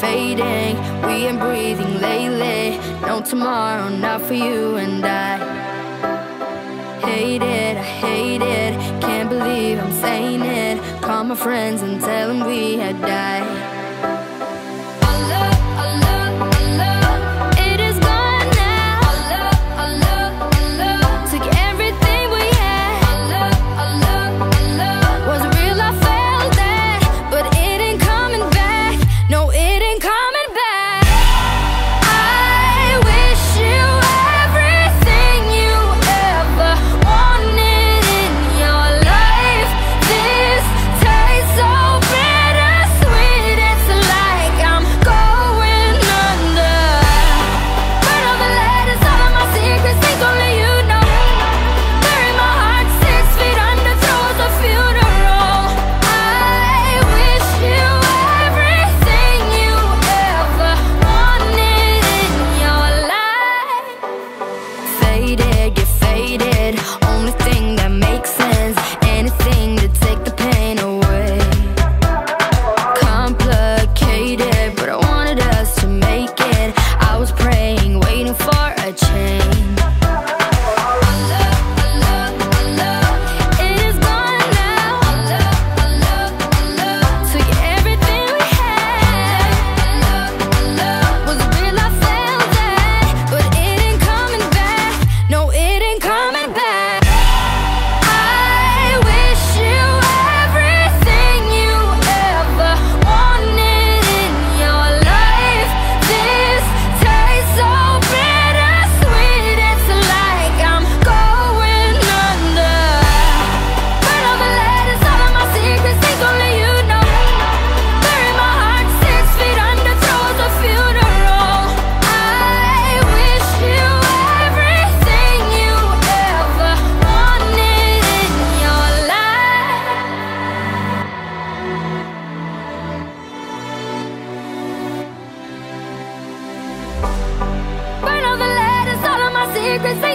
fading. We ain't breathing lately. No tomorrow, not for you and I. Hate it, I hate it. Can't believe I'm saying it. Call my friends and tell them we had died. only thing that makes sense. Anything to take the pain away. Complicated, but I wanted us to make it. I was praying, waiting for a chance. secrets.